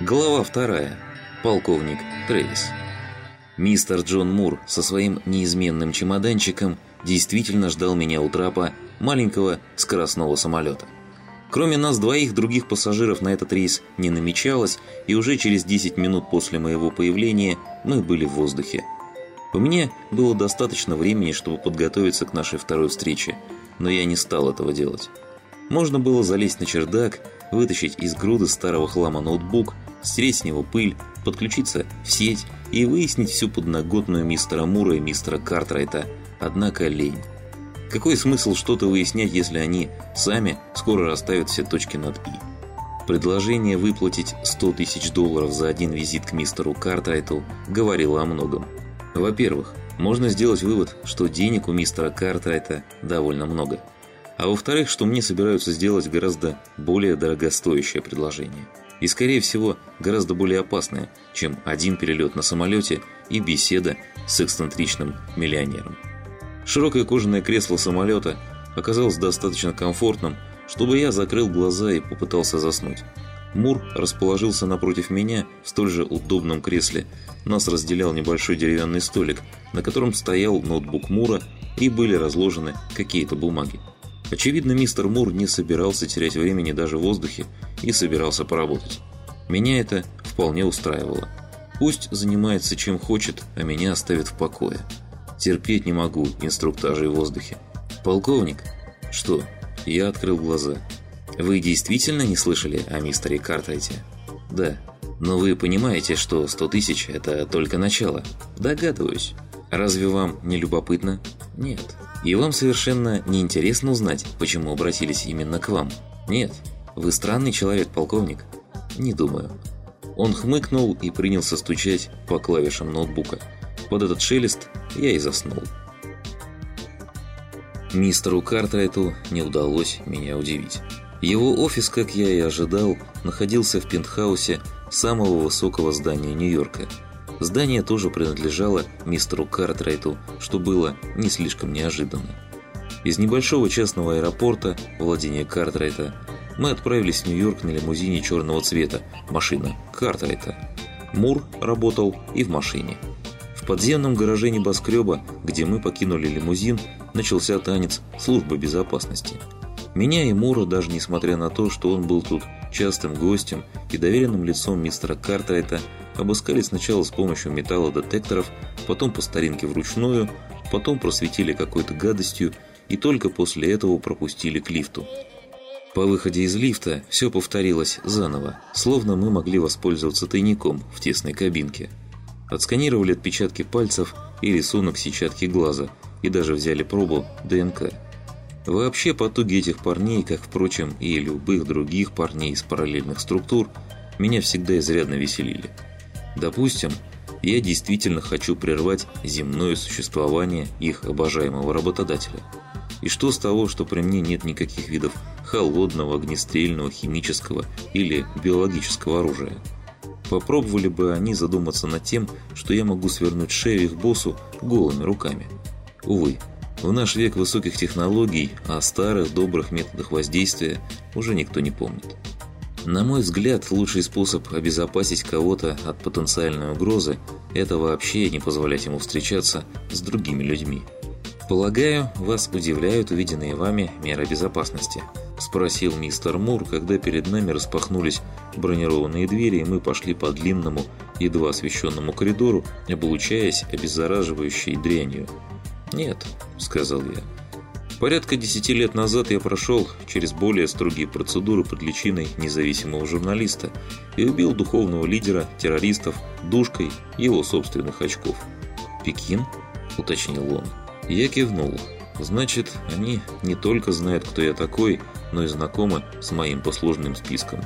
Глава вторая. Полковник Трэвис. Мистер Джон Мур со своим неизменным чемоданчиком действительно ждал меня у трапа маленького скоростного самолета. Кроме нас двоих, других пассажиров на этот рейс не намечалось, и уже через 10 минут после моего появления мы были в воздухе. У меня было достаточно времени, чтобы подготовиться к нашей второй встрече, но я не стал этого делать. Можно было залезть на чердак, вытащить из груды старого хлама ноутбук, стереть с него пыль, подключиться в сеть и выяснить всю подноготную мистера Мура и мистера Картрайта, однако лень. Какой смысл что-то выяснять, если они сами скоро расставят все точки над «и»? Предложение выплатить 100 тысяч долларов за один визит к мистеру Картрайту говорило о многом. Во-первых, можно сделать вывод, что денег у мистера Картрайта довольно много. А во-вторых, что мне собираются сделать гораздо более дорогостоящее предложение – и, скорее всего, гораздо более опасная, чем один перелет на самолете и беседа с эксцентричным миллионером. Широкое кожаное кресло самолета оказалось достаточно комфортным, чтобы я закрыл глаза и попытался заснуть. Мур расположился напротив меня в столь же удобном кресле. Нас разделял небольшой деревянный столик, на котором стоял ноутбук Мура и были разложены какие-то бумаги. Очевидно, мистер Мур не собирался терять времени даже в воздухе и собирался поработать. Меня это вполне устраивало. Пусть занимается чем хочет, а меня оставит в покое. Терпеть не могу инструктажей в воздухе. «Полковник?» «Что?» Я открыл глаза. «Вы действительно не слышали о мистере Картрайте?» «Да. Но вы понимаете, что 100 тысяч – это только начало?» «Догадываюсь. Разве вам не любопытно?» «Нет». И вам совершенно не интересно узнать, почему обратились именно к вам? Нет. Вы странный человек, полковник? Не думаю. Он хмыкнул и принялся стучать по клавишам ноутбука. Под этот шелест я и заснул. Мистеру Картрайту не удалось меня удивить. Его офис, как я и ожидал, находился в пентхаусе самого высокого здания Нью-Йорка – Здание тоже принадлежало мистеру Картрайту, что было не слишком неожиданно. Из небольшого частного аэропорта, владения Картрайта, мы отправились в Нью-Йорк на лимузине черного цвета, машина Картрайта. Мур работал и в машине. В подземном гараже небоскреба, где мы покинули лимузин, начался танец службы безопасности. Меня и Мура, даже несмотря на то, что он был тут частым гостем и доверенным лицом мистера Картрайта, Обыскали сначала с помощью металлодетекторов, потом по старинке вручную, потом просветили какой-то гадостью и только после этого пропустили к лифту. По выходе из лифта все повторилось заново, словно мы могли воспользоваться тайником в тесной кабинке. Отсканировали отпечатки пальцев и рисунок сетчатки глаза, и даже взяли пробу ДНК. Вообще потуги этих парней, как, впрочем, и любых других парней из параллельных структур, меня всегда изрядно веселили. Допустим, я действительно хочу прервать земное существование их обожаемого работодателя. И что с того, что при мне нет никаких видов холодного, огнестрельного, химического или биологического оружия? Попробовали бы они задуматься над тем, что я могу свернуть шею их боссу голыми руками. Увы, в наш век высоких технологий о старых добрых методах воздействия уже никто не помнит. На мой взгляд, лучший способ обезопасить кого-то от потенциальной угрозы – это вообще не позволять ему встречаться с другими людьми. «Полагаю, вас удивляют увиденные вами меры безопасности?» – спросил мистер Мур, когда перед нами распахнулись бронированные двери, и мы пошли по длинному, едва освещенному коридору, облучаясь обеззараживающей дрянью. «Нет», – сказал я. Порядка десяти лет назад я прошел через более строгие процедуры под личиной независимого журналиста и убил духовного лидера террористов душкой его собственных очков. «Пекин?» – уточнил он. Я кивнул. «Значит, они не только знают, кто я такой, но и знакомы с моим послужным списком.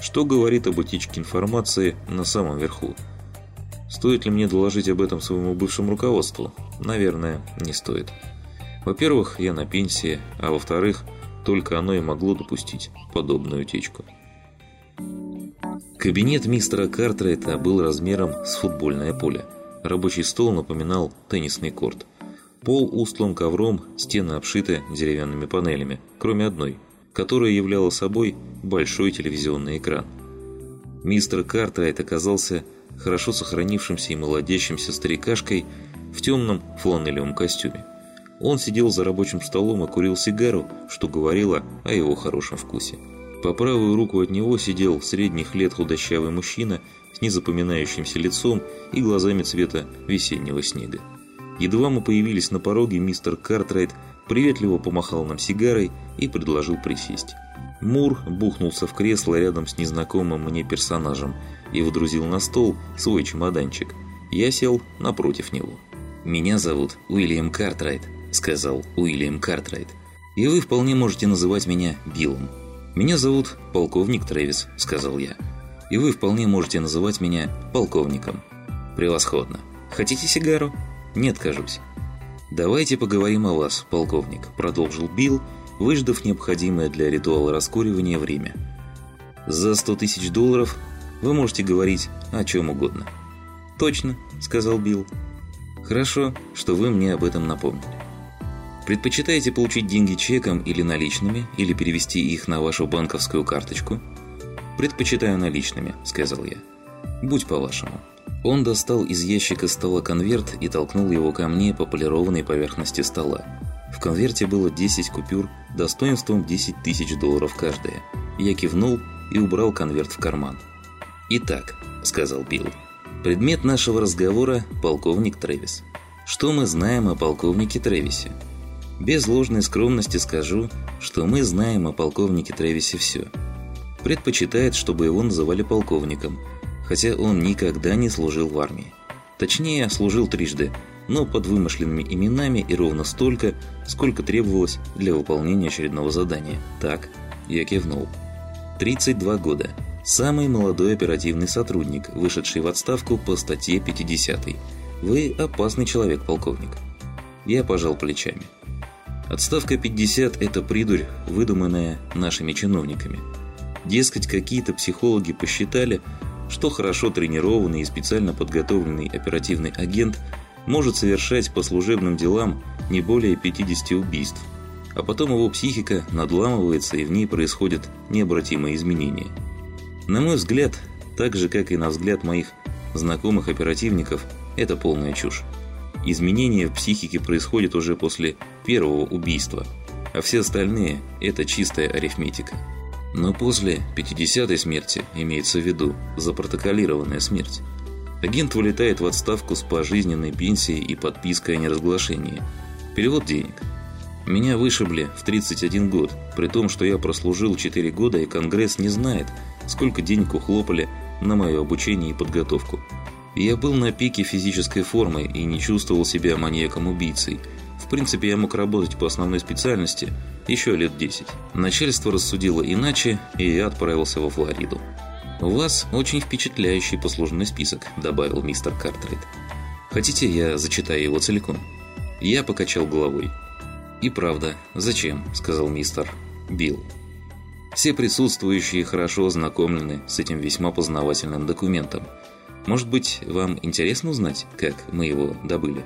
Что говорит об утечке информации на самом верху?» Стоит ли мне доложить об этом своему бывшему руководству? Наверное, не стоит. Во-первых, я на пенсии, а во-вторых, только оно и могло допустить подобную утечку. Кабинет мистера Картрайта был размером с футбольное поле. Рабочий стол напоминал теннисный корт. Пол устлан ковром, стены обшиты деревянными панелями, кроме одной, которая являла собой большой телевизионный экран. Мистер Картрайт оказался хорошо сохранившимся и молодящимся старикашкой в темном фланелевом костюме. Он сидел за рабочим столом и курил сигару, что говорило о его хорошем вкусе. По правую руку от него сидел средних лет худощавый мужчина с незапоминающимся лицом и глазами цвета весеннего снега. Едва мы появились на пороге, мистер Картрайт приветливо помахал нам сигарой и предложил присесть. Мур бухнулся в кресло рядом с незнакомым мне персонажем и выдрузил на стол свой чемоданчик. Я сел напротив него. «Меня зовут Уильям Картрайт», — сказал Уильям Картрайт. «И вы вполне можете называть меня Биллом». «Меня зовут полковник Трэвис», — сказал я. «И вы вполне можете называть меня полковником». «Превосходно. Хотите сигару?» «Не откажусь». «Давайте поговорим о вас, полковник», — продолжил Билл, выждав необходимое для ритуала раскуривания время. «За 100 тысяч долларов вы можете говорить о чем угодно». «Точно», — сказал Билл. «Хорошо, что вы мне об этом напомнили. Предпочитаете получить деньги чеком или наличными, или перевести их на вашу банковскую карточку?» «Предпочитаю наличными», — сказал я. «Будь по-вашему». Он достал из ящика стола конверт и толкнул его ко мне по полированной поверхности стола. В конверте было 10 купюр достоинством 10 тысяч долларов каждая. Я кивнул и убрал конверт в карман. «Итак», — сказал Билл, — «предмет нашего разговора – полковник Трэвис. Что мы знаем о полковнике Трэвисе?» Без ложной скромности скажу, что мы знаем о полковнике Трэвисе все. Предпочитает, чтобы его называли полковником – хотя он никогда не служил в армии. Точнее, служил трижды, но под вымышленными именами и ровно столько, сколько требовалось для выполнения очередного задания. Так, я кивнул. 32 года. Самый молодой оперативный сотрудник, вышедший в отставку по статье 50. Вы опасный человек, полковник. Я пожал плечами. Отставка 50 – это придурь, выдуманная нашими чиновниками. Дескать, какие-то психологи посчитали, что хорошо тренированный и специально подготовленный оперативный агент может совершать по служебным делам не более 50 убийств, а потом его психика надламывается и в ней происходят необратимые изменения. На мой взгляд, так же как и на взгляд моих знакомых оперативников, это полная чушь. Изменения в психике происходят уже после первого убийства, а все остальные – это чистая арифметика. Но после 50-й смерти, имеется в виду запротоколированная смерть, агент вылетает в отставку с пожизненной пенсией и подпиской о неразглашении. Перевод денег. Меня вышибли в 31 год, при том, что я прослужил 4 года и Конгресс не знает, сколько денег ухлопали на мое обучение и подготовку. Я был на пике физической формы и не чувствовал себя маньяком-убийцей – в принципе, я мог работать по основной специальности еще лет 10. Начальство рассудило иначе, и я отправился во Флориду. «У вас очень впечатляющий послужной список», – добавил мистер Картрайт. «Хотите, я зачитаю его целиком?» Я покачал головой. «И правда, зачем?» – сказал мистер Билл. Все присутствующие хорошо ознакомлены с этим весьма познавательным документом. Может быть, вам интересно узнать, как мы его добыли?»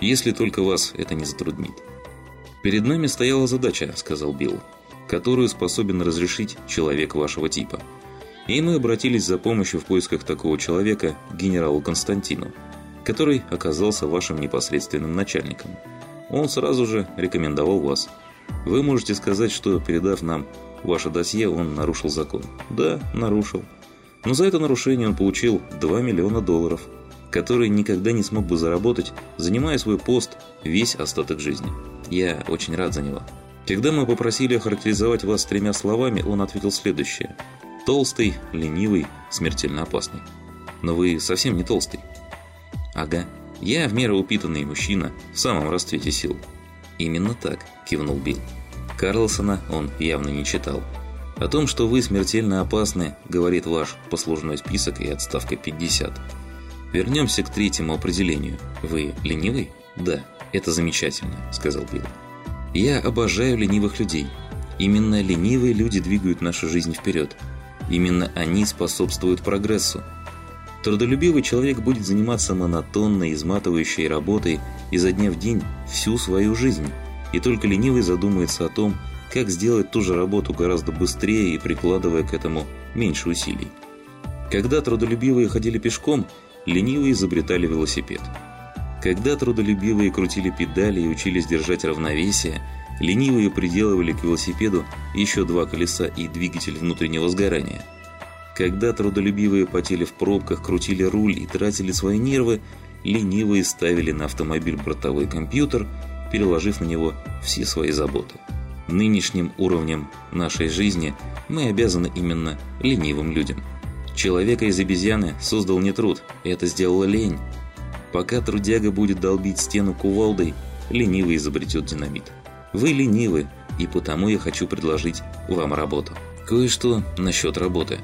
если только вас это не затруднит. «Перед нами стояла задача», — сказал Билл, «которую способен разрешить человек вашего типа. И мы обратились за помощью в поисках такого человека к генералу Константину, который оказался вашим непосредственным начальником. Он сразу же рекомендовал вас. Вы можете сказать, что, передав нам ваше досье, он нарушил закон. Да, нарушил. Но за это нарушение он получил 2 миллиона долларов – который никогда не смог бы заработать, занимая свой пост весь остаток жизни. Я очень рад за него. Когда мы попросили охарактеризовать вас тремя словами, он ответил следующее. Толстый, ленивый, смертельно опасный. Но вы совсем не толстый. Ага. Я в меру упитанный мужчина, в самом расцвете сил. Именно так, кивнул Билл. Карлсона он явно не читал. О том, что вы смертельно опасны, говорит ваш послужной список и отставка 50. Вернемся к третьему определению. Вы ленивый? Да, это замечательно, сказал Билл. Я обожаю ленивых людей. Именно ленивые люди двигают нашу жизнь вперед. Именно они способствуют прогрессу. Трудолюбивый человек будет заниматься монотонной, изматывающей работой изо дня в день всю свою жизнь. И только ленивый задумается о том, как сделать ту же работу гораздо быстрее и прикладывая к этому меньше усилий. Когда трудолюбивые ходили пешком, ленивые изобретали велосипед. Когда трудолюбивые крутили педали и учились держать равновесие, ленивые приделывали к велосипеду еще два колеса и двигатель внутреннего сгорания. Когда трудолюбивые потели в пробках, крутили руль и тратили свои нервы, ленивые ставили на автомобиль бортовой компьютер, переложив на него все свои заботы. Нынешним уровнем нашей жизни мы обязаны именно ленивым людям. Человека из обезьяны создал не труд, это сделала лень. Пока трудяга будет долбить стену кувалдой, ленивый изобретет динамит. Вы ленивы, и потому я хочу предложить вам работу. Кое-что насчет работы.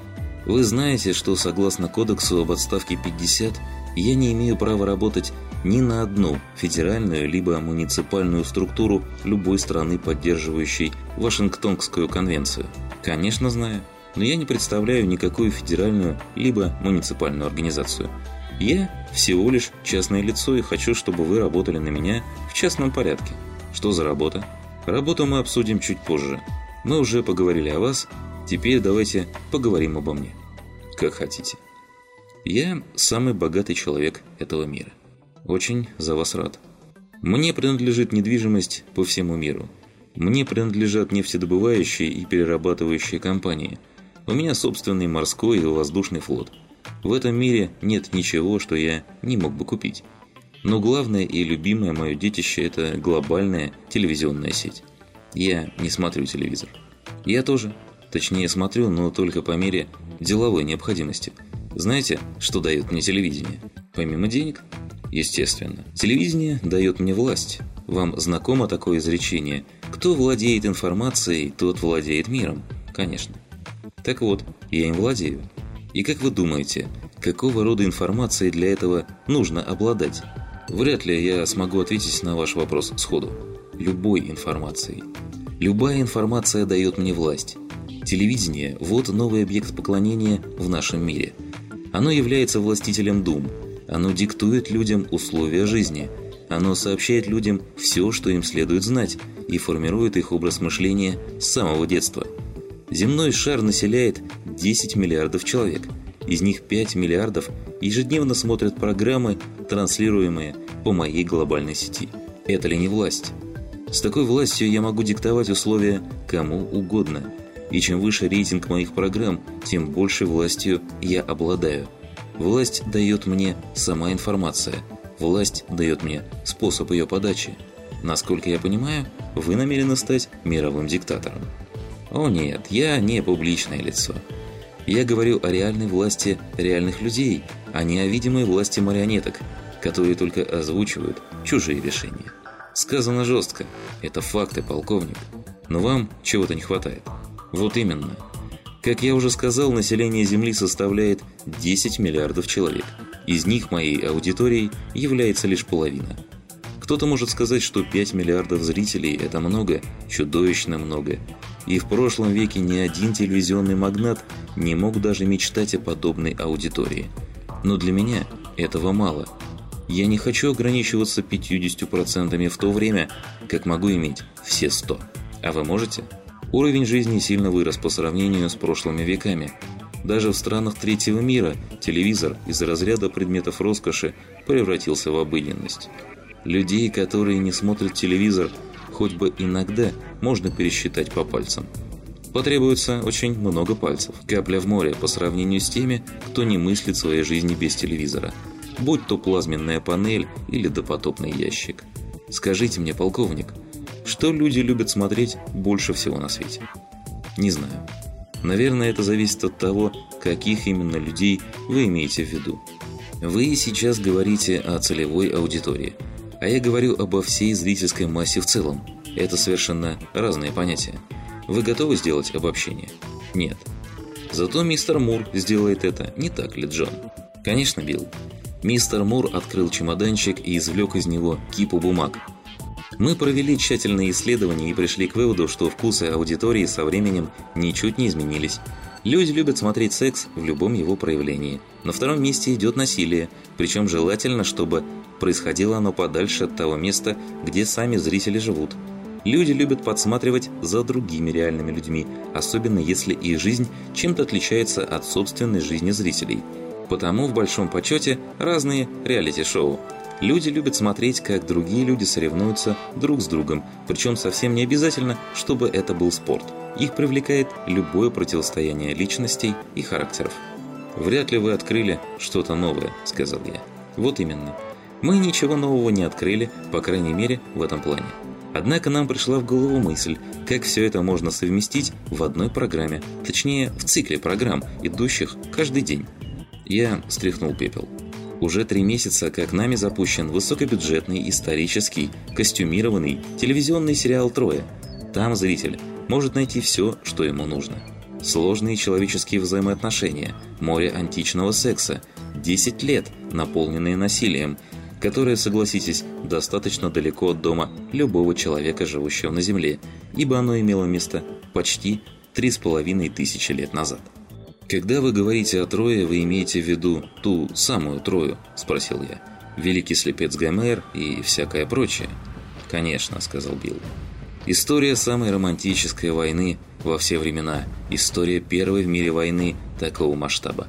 Вы знаете, что согласно кодексу об отставке 50, я не имею права работать ни на одну федеральную либо муниципальную структуру любой страны, поддерживающей Вашингтонскую конвенцию. Конечно, знаю, но я не представляю никакую федеральную либо муниципальную организацию. Я всего лишь частное лицо и хочу, чтобы вы работали на меня в частном порядке. Что за работа? Работу мы обсудим чуть позже. Мы уже поговорили о вас, теперь давайте поговорим обо мне. Как хотите. Я самый богатый человек этого мира. Очень за вас рад. Мне принадлежит недвижимость по всему миру. Мне принадлежат нефтедобывающие и перерабатывающие компании. У меня собственный морской и воздушный флот. В этом мире нет ничего, что я не мог бы купить. Но главное и любимое мое детище – это глобальная телевизионная сеть. Я не смотрю телевизор. Я тоже. Точнее, смотрю, но только по мере деловой необходимости – знаете, что дает мне телевидение? Помимо денег? Естественно. Телевидение дает мне власть. Вам знакомо такое изречение? Кто владеет информацией, тот владеет миром. Конечно. Так вот, я им владею. И как вы думаете, какого рода информацией для этого нужно обладать? Вряд ли я смогу ответить на ваш вопрос сходу. Любой информацией. Любая информация дает мне власть. Телевидение – вот новый объект поклонения в нашем мире – оно является властителем дум. Оно диктует людям условия жизни. Оно сообщает людям все, что им следует знать, и формирует их образ мышления с самого детства. Земной шар населяет 10 миллиардов человек. Из них 5 миллиардов ежедневно смотрят программы, транслируемые по моей глобальной сети. Это ли не власть? С такой властью я могу диктовать условия кому угодно – и чем выше рейтинг моих программ, тем больше властью я обладаю. Власть дает мне сама информация. Власть дает мне способ ее подачи. Насколько я понимаю, вы намерены стать мировым диктатором. О нет, я не публичное лицо. Я говорю о реальной власти реальных людей, а не о видимой власти марионеток, которые только озвучивают чужие решения. Сказано жестко. Это факты, полковник. Но вам чего-то не хватает. Вот именно. Как я уже сказал, население Земли составляет 10 миллиардов человек. Из них моей аудиторией является лишь половина. Кто-то может сказать, что 5 миллиардов зрителей – это много, чудовищно много. И в прошлом веке ни один телевизионный магнат не мог даже мечтать о подобной аудитории. Но для меня этого мало. Я не хочу ограничиваться 50% в то время, как могу иметь все 100. А вы можете? Уровень жизни сильно вырос по сравнению с прошлыми веками. Даже в странах третьего мира телевизор из разряда предметов роскоши превратился в обыденность. Людей, которые не смотрят телевизор, хоть бы иногда можно пересчитать по пальцам. Потребуется очень много пальцев, капля в море по сравнению с теми, кто не мыслит своей жизни без телевизора, будь то плазменная панель или допотопный ящик. Скажите мне, полковник, что люди любят смотреть больше всего на свете? Не знаю. Наверное, это зависит от того, каких именно людей вы имеете в виду. Вы сейчас говорите о целевой аудитории, а я говорю обо всей зрительской массе в целом. Это совершенно разные понятия. Вы готовы сделать обобщение? Нет. Зато мистер Мур сделает это, не так ли, Джон? Конечно, Билл. Мистер Мур открыл чемоданчик и извлек из него кипу бумаг, мы провели тщательные исследования и пришли к выводу, что вкусы аудитории со временем ничуть не изменились. Люди любят смотреть секс в любом его проявлении. На втором месте идет насилие, причем желательно, чтобы происходило оно подальше от того места, где сами зрители живут. Люди любят подсматривать за другими реальными людьми, особенно если их жизнь чем-то отличается от собственной жизни зрителей. Потому в большом почете разные реалити-шоу. Люди любят смотреть, как другие люди соревнуются друг с другом, причем совсем не обязательно, чтобы это был спорт. Их привлекает любое противостояние личностей и характеров. «Вряд ли вы открыли что-то новое», – сказал я. «Вот именно. Мы ничего нового не открыли, по крайней мере, в этом плане. Однако нам пришла в голову мысль, как все это можно совместить в одной программе, точнее, в цикле программ, идущих каждый день. Я стряхнул пепел. Уже три месяца, как нами запущен высокобюджетный, исторический, костюмированный телевизионный сериал «Трое». Там зритель может найти все, что ему нужно. Сложные человеческие взаимоотношения, море античного секса, 10 лет, наполненные насилием – которое, согласитесь, достаточно далеко от дома любого человека, живущего на Земле, ибо оно имело место почти три с половиной тысячи лет назад. «Когда вы говорите о Трое, вы имеете в виду ту самую Трою?» – спросил я. «Великий слепец Гомер и всякое прочее?» «Конечно», – сказал Билл. «История самой романтической войны во все времена. История первой в мире войны такого масштаба».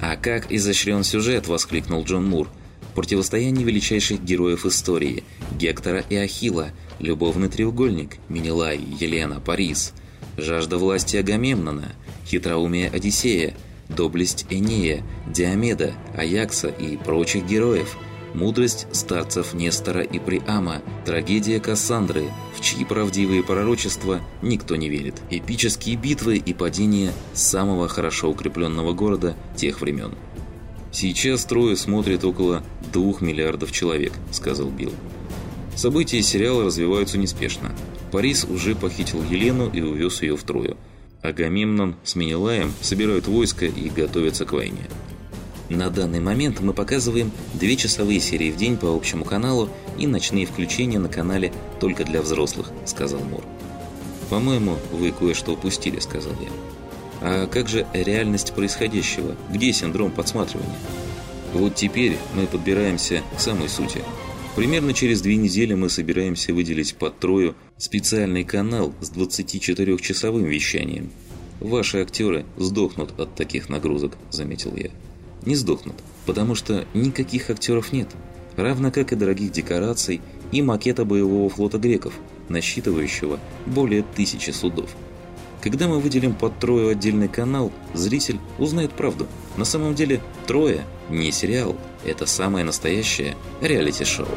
«А как изощрен сюжет!» – воскликнул Джон Мур – Противостояние величайших героев истории – Гектора и Ахилла, любовный треугольник – Менелай, Елена, Парис, жажда власти Агамемнона, хитроумие Одиссея, доблесть Энея, Диомеда, Аякса и прочих героев – мудрость старцев Нестора и Приама, трагедия Кассандры, в чьи правдивые пророчества никто не верит, эпические битвы и падение самого хорошо укрепленного города тех времен. Сейчас трое смотрит около двух миллиардов человек», — сказал Билл. События сериала развиваются неспешно. Парис уже похитил Елену и увез ее в Трою. Агамемнон с Менелаем собирают войско и готовятся к войне. На данный момент мы показываем две часовые серии в день по общему каналу и ночные включения на канале только для взрослых, сказал Мур. По-моему, вы кое-что упустили, сказал я. А как же реальность происходящего? Где синдром подсматривания? Вот теперь мы подбираемся к самой сути. Примерно через две недели мы собираемся выделить под трою специальный канал с 24-часовым вещанием. Ваши актеры сдохнут от таких нагрузок, заметил я. Не сдохнут, потому что никаких актеров нет. Равно как и дорогих декораций и макета боевого флота греков, насчитывающего более тысячи судов. Когда мы выделим под Трою отдельный канал, зритель узнает правду. На самом деле Трое не сериал, это самое настоящее реалити-шоу.